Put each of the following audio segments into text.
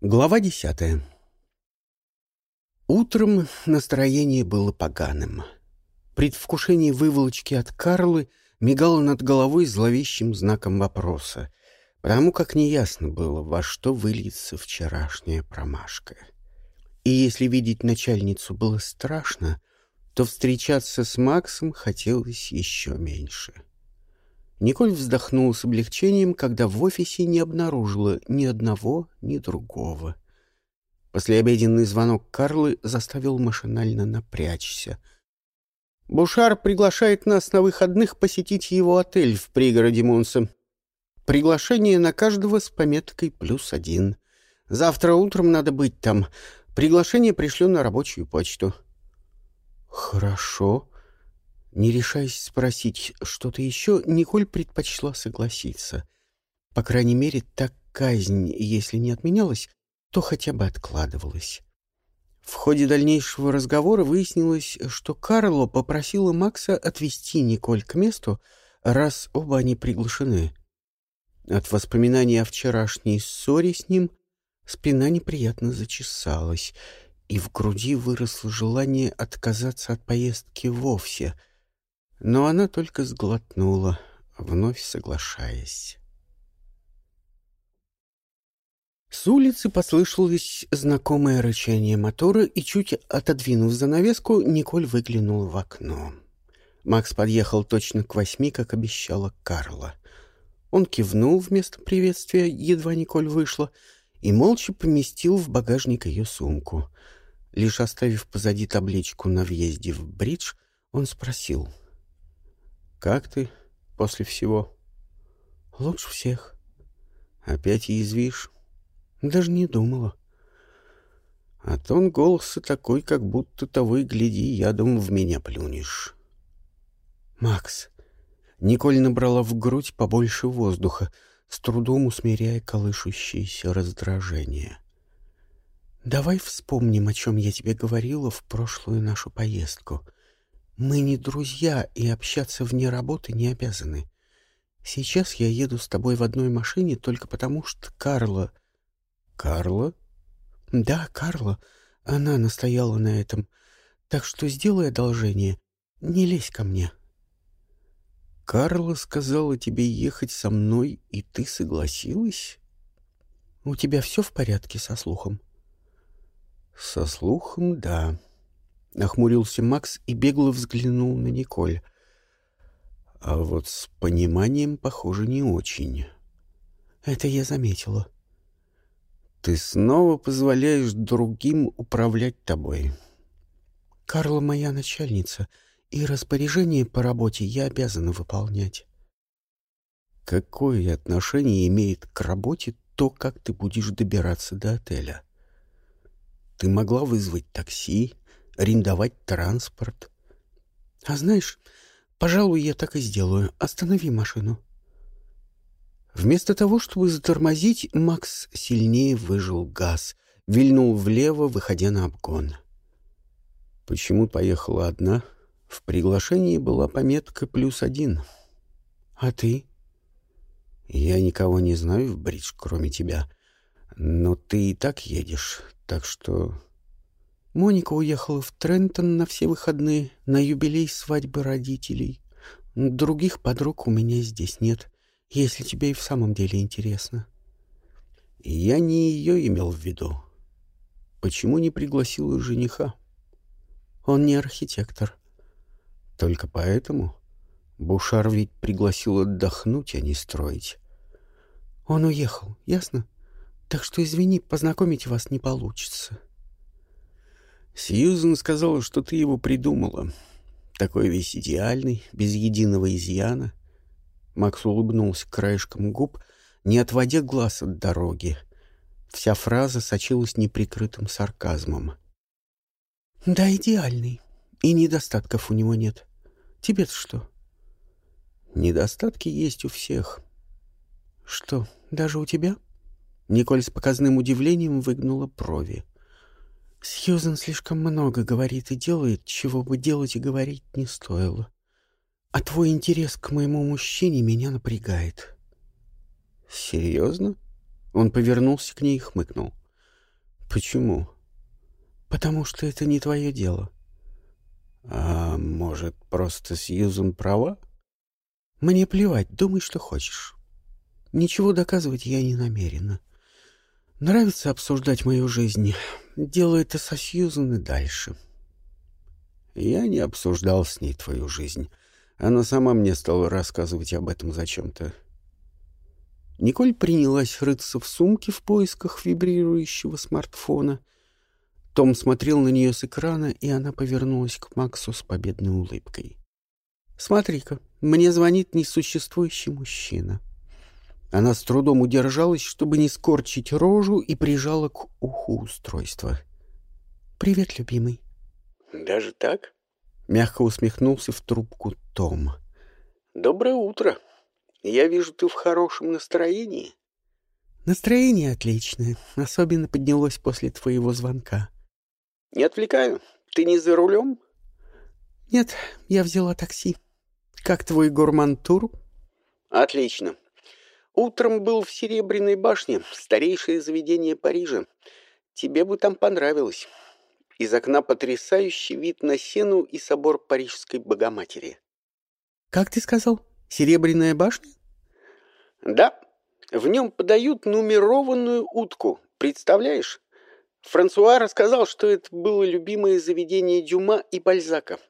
Глава десятая. Утром настроение было поганым. Предвкушение выволочки от Карлы мигало над головой зловещим знаком вопроса, потому как неясно было, во что выльется вчерашняя промашка. И если видеть начальницу было страшно, то встречаться с Максом хотелось еще меньше. Николь вздохнула с облегчением, когда в офисе не обнаружила ни одного, ни другого. Послеобеденный звонок Карлы заставил машинально напрячься. «Бушар приглашает нас на выходных посетить его отель в пригороде Монса. Приглашение на каждого с пометкой «плюс один». Завтра утром надо быть там. Приглашение пришлю на рабочую почту». «Хорошо», не решаясь спросить что-то еще, Николь предпочла согласиться. По крайней мере, так казнь, если не отменялась, то хотя бы откладывалась. В ходе дальнейшего разговора выяснилось, что Карло попросила Макса отвезти Николь к месту, раз оба они приглашены. От воспоминаний о вчерашней ссоре с ним спина неприятно зачесалась, и в груди выросло желание отказаться от поездки вовсе — но она только сглотнула, вновь соглашаясь. С улицы послышалось знакомое рычание мотора, и, чуть отодвинув занавеску, Николь выглянула в окно. Макс подъехал точно к восьми, как обещала Карла. Он кивнул вместо приветствия, едва Николь вышла, и молча поместил в багажник ее сумку. Лишь оставив позади табличку на въезде в бридж, он спросил — как ты после всего? Лучше всех. Опять язвишь? Даже не думала. А тон голоса такой, как будто того и гляди, ядом в меня плюнешь. Макс. Николь набрала в грудь побольше воздуха, с трудом усмиряя колышущееся раздражение. «Давай вспомним, о чем я тебе говорила в прошлую нашу поездку — мы не друзья и общаться вне работы не обязаны. Сейчас я еду с тобой в одной машине только потому, что Карла... Карла? Да, Карла. Она настояла на этом. Так что сделай одолжение. Не лезь ко мне. Карла сказала тебе ехать со мной, и ты согласилась? У тебя все в порядке со слухом? Со слухом, да. Нахмурился Макс и бегло взглянул на Николь. А вот с пониманием, похоже, не очень. Это я заметила. Ты снова позволяешь другим управлять тобой. Карла моя начальница, и распоряжение по работе я обязана выполнять. Какое отношение имеет к работе то, как ты будешь добираться до отеля? Ты могла вызвать такси, арендовать транспорт. А знаешь, пожалуй, я так и сделаю. Останови машину. Вместо того, чтобы затормозить, Макс сильнее выжил газ, вильнул влево, выходя на обгон. Почему поехала одна? В приглашении была пометка «плюс один». А ты? Я никого не знаю в бридж, кроме тебя. Но ты и так едешь, так что Моника уехала в Трентон на все выходные, на юбилей свадьбы родителей. Других подруг у меня здесь нет, если тебе и в самом деле интересно. Я не ее имел в виду. Почему не пригласила жениха? Он не архитектор. Только поэтому Бушар ведь пригласил отдохнуть, а не строить. Он уехал, ясно? Так что, извини, познакомить вас не получится. — Сьюзен сказала, что ты его придумала. Такой весь идеальный, без единого изъяна. Макс улыбнулся краешком губ, не отводя глаз от дороги. Вся фраза сочилась неприкрытым сарказмом. «Да, идеальный. И недостатков у него нет. Тебе-то что?» «Недостатки есть у всех». «Что, даже у тебя?» Николь с показным удивлением выгнула брови. Сьюзен слишком много говорит и делает, чего бы делать и говорить не стоило. А твой интерес к моему мужчине меня напрягает. Серьезно? Он повернулся к ней и хмыкнул. Почему? Потому что это не твое дело. А может, просто Сьюзан права? Мне плевать, думай, что хочешь. Ничего доказывать я не намерена. Нравится обсуждать мою жизнь. Делай это со Сьюзан и дальше. Я не обсуждал с ней твою жизнь. Она сама мне стала рассказывать об этом зачем-то. Николь принялась рыться в сумке в поисках вибрирующего смартфона. Том смотрел на нее с экрана, и она повернулась к Максу с победной улыбкой. «Смотри-ка, мне звонит несуществующий мужчина». Она с трудом удержалась, чтобы не скорчить рожу, и прижала к уху устройство. «Привет, любимый». «Даже так?» — мягко усмехнулся в трубку Том. «Доброе утро. Я вижу, ты в хорошем настроении». «Настроение отличное. Особенно поднялось после твоего звонка». «Не отвлекаю. Ты не за рулем?» «Нет, я взяла такси. Как твой гурман-тур?» «Отлично. Утром был в Серебряной башне, старейшее заведение Парижа. Тебе бы там понравилось. Из окна потрясающий вид на Сену и собор Парижской Богоматери. «Как ты сказал? Серебряная башня?» «Да. В нем подают нумерованную утку. Представляешь? Франсуа рассказал, что это было любимое заведение Дюма и Бальзака.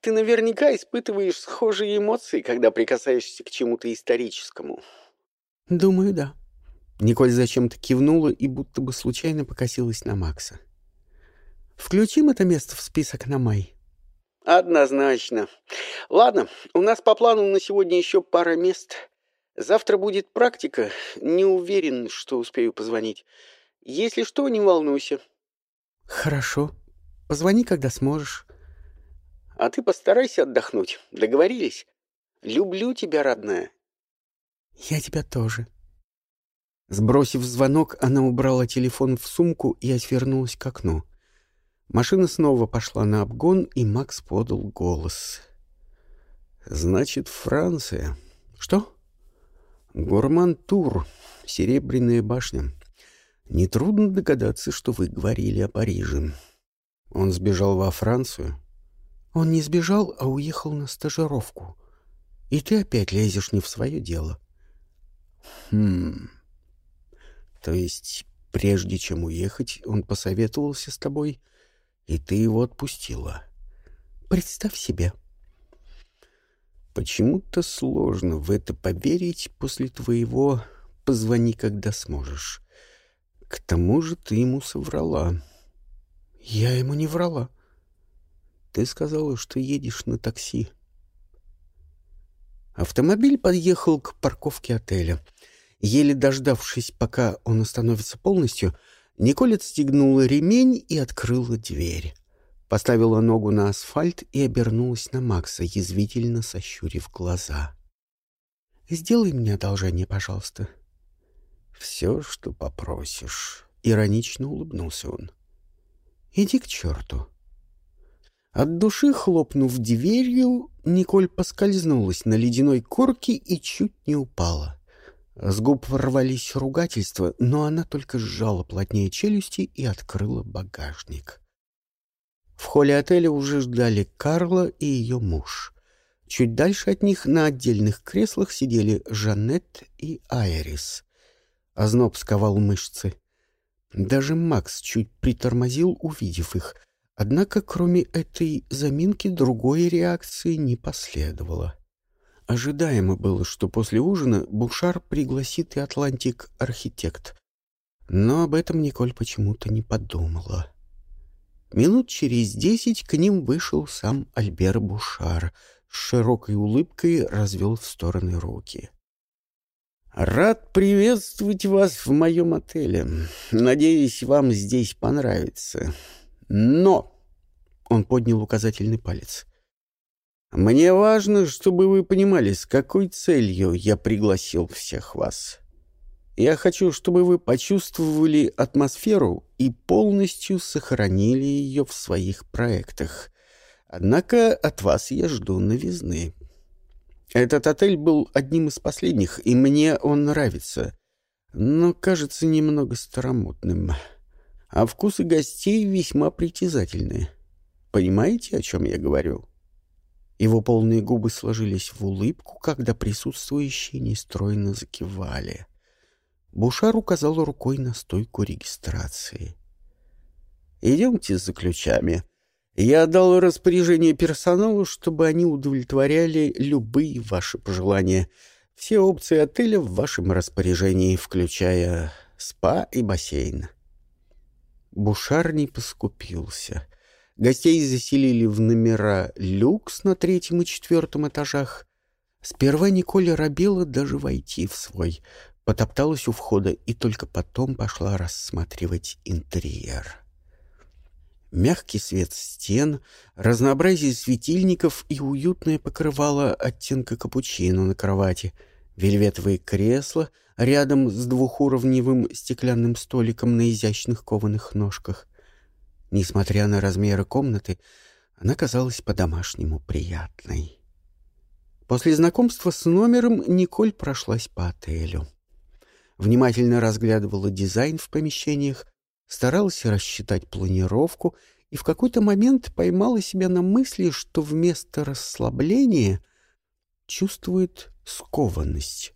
Ты наверняка испытываешь схожие эмоции, когда прикасаешься к чему-то историческому». «Думаю, да». Николь зачем-то кивнула и будто бы случайно покосилась на Макса. Включим это место в список на май. Однозначно. Ладно, у нас по плану на сегодня еще пара мест. Завтра будет практика. Не уверен, что успею позвонить. Если что, не волнуйся. Хорошо. Позвони, когда сможешь. А ты постарайся отдохнуть. Договорились? Люблю тебя, родная. Я тебя тоже. Сбросив звонок, она убрала телефон в сумку и отвернулась к окну. Машина снова пошла на обгон, и Макс подал голос. «Значит, Франция. Что?» «Гурман-тур. Серебряная башня. Нетрудно догадаться, что вы говорили о Париже. Он сбежал во Францию?» «Он не сбежал, а уехал на стажировку. И ты опять лезешь не в свое дело». «Хм... То есть, прежде чем уехать, он посоветовался с тобой?» и ты его отпустила. Представь себе. Почему-то сложно в это поверить после твоего «позвони, когда сможешь». К тому же ты ему соврала. Я ему не врала. Ты сказала, что едешь на такси. Автомобиль подъехал к парковке отеля. Еле дождавшись, пока он остановится полностью, Николь отстегнула ремень и открыла дверь. Поставила ногу на асфальт и обернулась на Макса, язвительно сощурив глаза. «Сделай мне одолжение, пожалуйста». «Все, что попросишь», — иронично улыбнулся он. «Иди к черту». От души хлопнув дверью, Николь поскользнулась на ледяной корке и чуть не упала. С губ ворвались ругательства, но она только сжала плотнее челюсти и открыла багажник. В холле отеля уже ждали Карла и ее муж. Чуть дальше от них на отдельных креслах сидели Жанет и Айрис. Озноб сковал мышцы. Даже Макс чуть притормозил, увидев их. Однако, кроме этой заминки, другой реакции не последовало. Ожидаемо было, что после ужина Бушар пригласит и Атлантик архитект. Но об этом Николь почему-то не подумала. Минут через десять к ним вышел сам Альбер Бушар. С широкой улыбкой развел в стороны руки. «Рад приветствовать вас в моем отеле. Надеюсь, вам здесь понравится. Но...» Он поднял указательный палец. Мне важно, чтобы вы понимали, с какой целью я пригласил всех вас. Я хочу, чтобы вы почувствовали атмосферу и полностью сохранили ее в своих проектах. Однако от вас я жду новизны. Этот отель был одним из последних, и мне он нравится, но кажется немного старомодным. А вкусы гостей весьма притязательные. Понимаете, о чем я говорю?» Его полные губы сложились в улыбку, когда присутствующие нестройно закивали. Бушар указал рукой на стойку регистрации. «Идемте за ключами. Я дал распоряжение персоналу, чтобы они удовлетворяли любые ваши пожелания. Все опции отеля в вашем распоряжении, включая спа и бассейн». Бушар не поскупился — Гостей заселили в номера люкс на третьем и четвертом этажах. Сперва Николя робела даже войти в свой, потопталась у входа и только потом пошла рассматривать интерьер. Мягкий свет стен, разнообразие светильников и уютное покрывало оттенка капучино на кровати, вельветовые кресла рядом с двухуровневым стеклянным столиком на изящных кованых ножках — Несмотря на размеры комнаты, она казалась по-домашнему приятной. После знакомства с номером Николь прошлась по отелю. Внимательно разглядывала дизайн в помещениях, старалась рассчитать планировку и в какой-то момент поймала себя на мысли, что вместо расслабления чувствует скованность.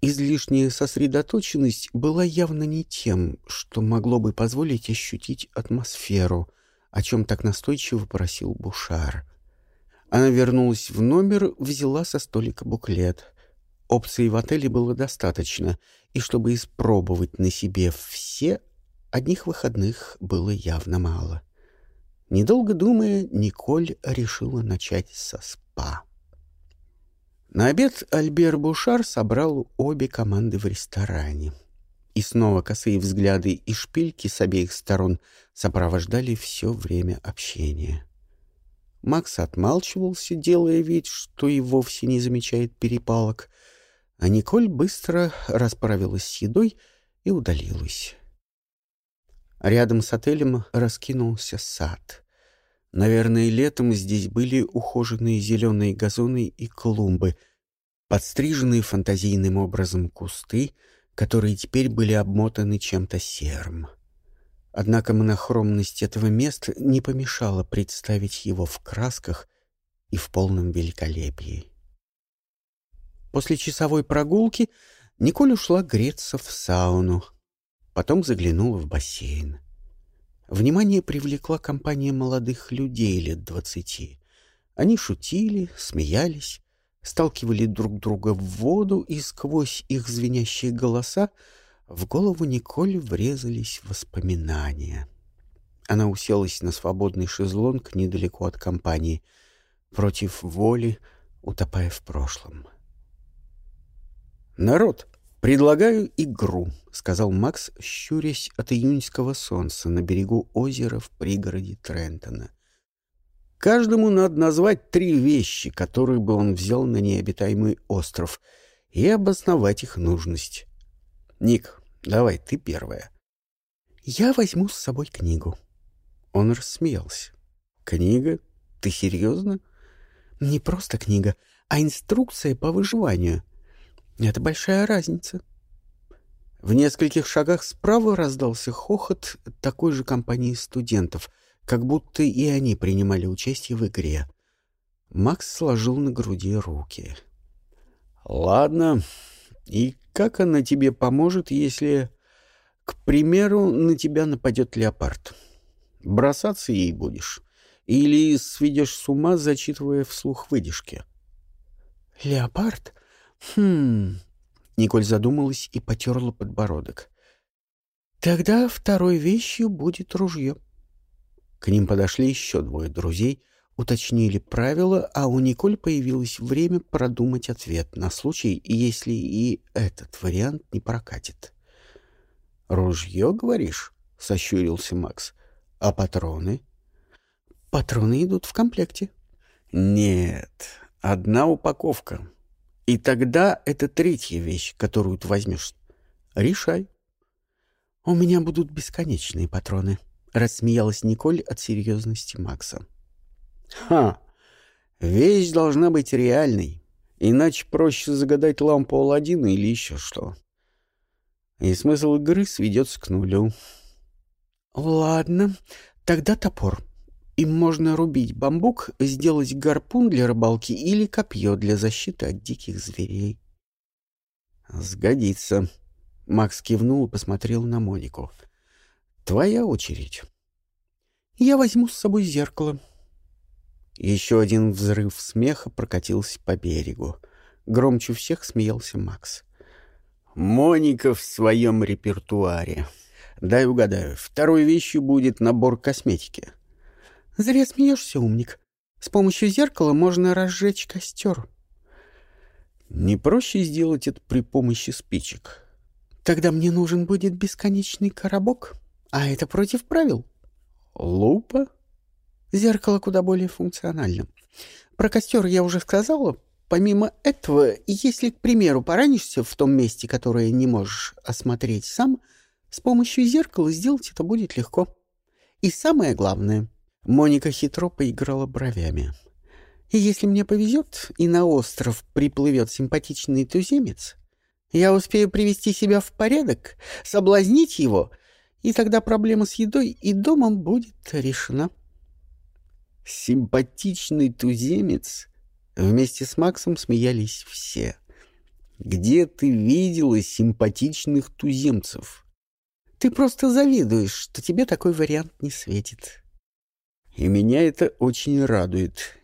Излишняя сосредоточенность была явно не тем, что могло бы позволить ощутить атмосферу, о чем так настойчиво просил Бушар. Она вернулась в номер, взяла со столика буклет. Опций в отеле было достаточно, и чтобы испробовать на себе все, одних выходных было явно мало. Недолго думая, Николь решила начать со спа. На обед Альбер Бушар собрал обе команды в ресторане. И снова косые взгляды и шпильки с обеих сторон сопровождали все время общения. Макс отмалчивался, делая вид, что и вовсе не замечает перепалок, а Николь быстро расправилась с едой и удалилась. Рядом с отелем раскинулся сад. Наверное, летом здесь были ухоженные зеленые газоны и клумбы, подстриженные фантазийным образом кусты, которые теперь были обмотаны чем-то серым. Однако монохромность этого места не помешала представить его в красках и в полном великолепии. После часовой прогулки Николь ушла греться в сауну, потом заглянула в бассейн. Внимание привлекла компания молодых людей лет двадцати. Они шутили, смеялись, сталкивали друг друга в воду, и сквозь их звенящие голоса в голову Николь врезались воспоминания. Она уселась на свободный шезлонг недалеко от компании, против воли, утопая в прошлом. «Народ!» «Предлагаю игру», — сказал Макс, щурясь от июньского солнца на берегу озера в пригороде Трентона. «Каждому надо назвать три вещи, которые бы он взял на необитаемый остров, и обосновать их нужность. Ник, давай, ты первая». «Я возьму с собой книгу». Он рассмеялся. «Книга? Ты серьезно?» «Не просто книга, а инструкция по выживанию». Это большая разница. В нескольких шагах справа раздался хохот такой же компании студентов, как будто и они принимали участие в игре. Макс сложил на груди руки. «Ладно. И как она тебе поможет, если, к примеру, на тебя нападет леопард? Бросаться ей будешь? Или сведешь с ума, зачитывая вслух выдержки?» «Леопард? «Хм...» Николь задумалась и потерла подбородок. «Тогда второй вещью будет ружье». К ним подошли еще двое друзей, уточнили правила, а у Николь появилось время продумать ответ на случай, если и этот вариант не прокатит. «Ружье, говоришь?» — сощурился Макс. «А патроны?» «Патроны идут в комплекте». «Нет, одна упаковка. И тогда это третья вещь, которую ты возьмешь. Решай. У меня будут бесконечные патроны, рассмеялась Николь от серьезности Макса. Ха! Вещь должна быть реальной, иначе проще загадать лампу Аладдина или еще что. И смысл игры сведется к нулю. Ладно, тогда топор. Им можно рубить бамбук, сделать гарпун для рыбалки или копье для защиты от диких зверей. Сгодится. Макс кивнул и посмотрел на Монику. Твоя очередь. Я возьму с собой зеркало. Еще один взрыв смеха прокатился по берегу. Громче всех смеялся Макс. Моника в своем репертуаре. Дай угадаю, второй вещью будет набор косметики. Зря смеешься, умник. С помощью зеркала можно разжечь костер. Не проще сделать это при помощи спичек. Тогда мне нужен будет бесконечный коробок, а это против правил. Лупа? Зеркало куда более функционально. Про костер я уже сказала. Помимо этого, если, к примеру, поранишься в том месте, которое не можешь осмотреть сам, с помощью зеркала сделать это будет легко. И самое главное — Моника хитро поиграла бровями. И если мне повезет, и на остров приплывет симпатичный туземец, я успею привести себя в порядок, соблазнить его, и тогда проблема с едой и домом будет решена. Симпатичный туземец? Вместе с Максом смеялись все. Где ты видела симпатичных туземцев? Ты просто завидуешь, что тебе такой вариант не светит. И меня это очень радует.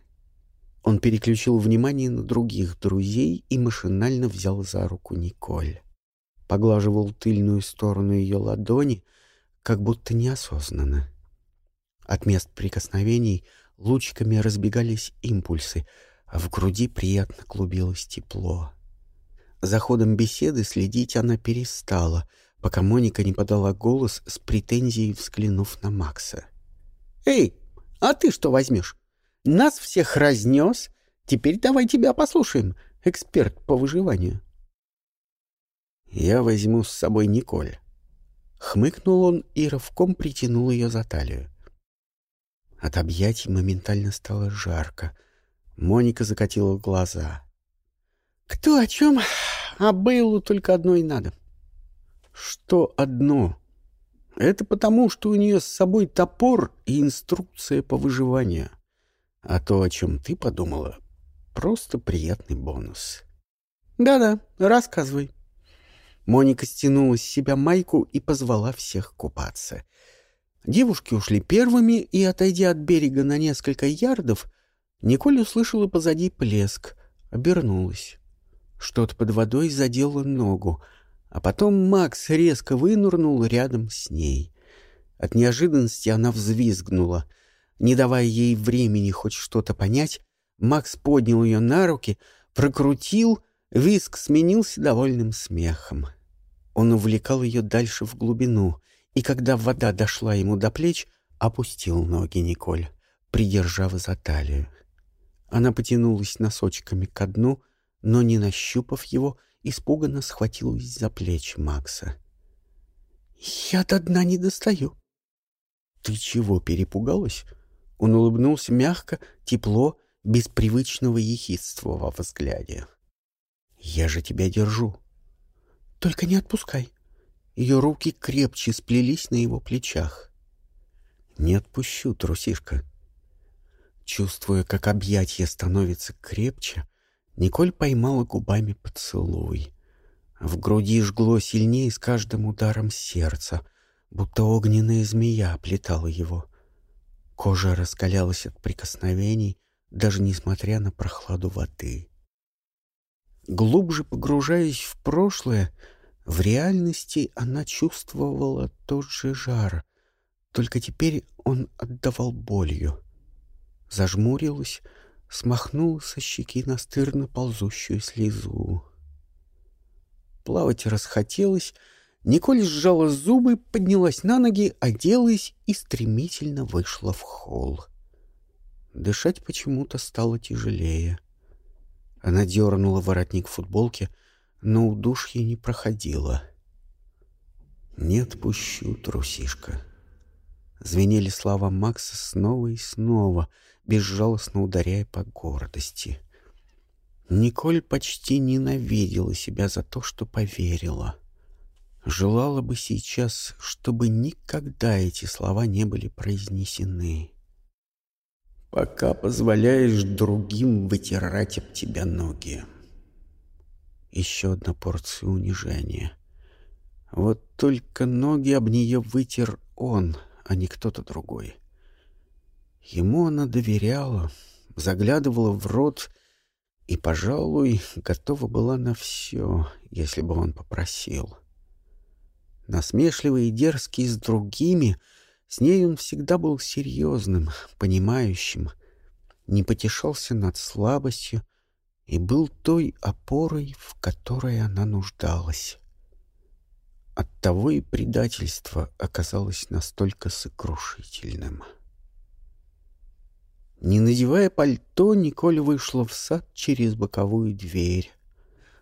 Он переключил внимание на других друзей и машинально взял за руку Николь. Поглаживал тыльную сторону ее ладони, как будто неосознанно. От мест прикосновений лучиками разбегались импульсы, а в груди приятно клубилось тепло. За ходом беседы следить она перестала, пока Моника не подала голос с претензией, взглянув на Макса. «Эй, а ты что возьмешь? Нас всех разнес. Теперь давай тебя послушаем, эксперт по выживанию. Я возьму с собой Николь. Хмыкнул он и рывком притянул ее за талию. От объятий моментально стало жарко. Моника закатила глаза. «Кто о чем? А Бейлу только одно и надо». «Что одно?» Это потому, что у нее с собой топор и инструкция по выживанию. А то, о чем ты подумала, просто приятный бонус. Да-да, рассказывай. Моника стянула с себя майку и позвала всех купаться. Девушки ушли первыми, и, отойдя от берега на несколько ярдов, Николь услышала позади плеск, обернулась. Что-то под водой задело ногу — а потом Макс резко вынурнул рядом с ней. От неожиданности она взвизгнула. Не давая ей времени хоть что-то понять, Макс поднял ее на руки, прокрутил, визг сменился довольным смехом. Он увлекал ее дальше в глубину, и когда вода дошла ему до плеч, опустил ноги Николь, придержав за талию. Она потянулась носочками ко дну, но, не нащупав его, испуганно схватилась за плечи Макса. «Я до дна не достаю». «Ты чего, перепугалась?» Он улыбнулся мягко, тепло, без привычного ехидства во взгляде. «Я же тебя держу». «Только не отпускай». Ее руки крепче сплелись на его плечах. «Не отпущу, трусишка». Чувствуя, как объятье становится крепче, Николь поймала губами поцелуй. В груди жгло сильнее с каждым ударом сердца, будто огненная змея оплетала его. Кожа раскалялась от прикосновений, даже несмотря на прохладу воды. Глубже погружаясь в прошлое, в реальности она чувствовала тот же жар, только теперь он отдавал болью. Зажмурилась, смахнул со щеки настырно ползущую слезу. Плавать расхотелось, Николь сжала зубы, поднялась на ноги, оделась и стремительно вышла в холл. Дышать почему-то стало тяжелее. Она дернула воротник футболки, но удушье не проходило. «Не отпущу, трусишка». Звенели слова Макса снова и снова — безжалостно ударяя по гордости. Николь почти ненавидела себя за то, что поверила. Желала бы сейчас, чтобы никогда эти слова не были произнесены. Пока позволяешь другим вытирать об тебя ноги. Еще одна порция унижения. Вот только ноги об нее вытер он, а не кто-то другой. Ему она доверяла, заглядывала в рот и, пожалуй, готова была на все, если бы он попросил. Насмешливый и дерзкий с другими, с ней он всегда был серьезным, понимающим, не потешался над слабостью и был той опорой, в которой она нуждалась. Оттого и предательство оказалось настолько сокрушительным. Не надевая пальто, Николь вышла в сад через боковую дверь.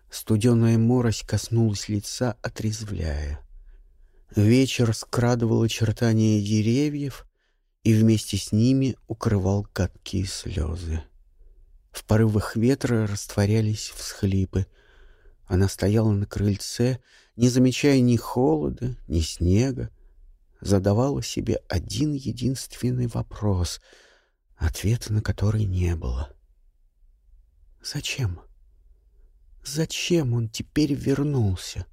Студеная морось коснулась лица, отрезвляя. Вечер скрадывал очертания деревьев и вместе с ними укрывал гадкие слезы. В порывах ветра растворялись всхлипы. Она стояла на крыльце, не замечая ни холода, ни снега, задавала себе один единственный вопрос, ответа на который не было. Зачем? Зачем он теперь вернулся?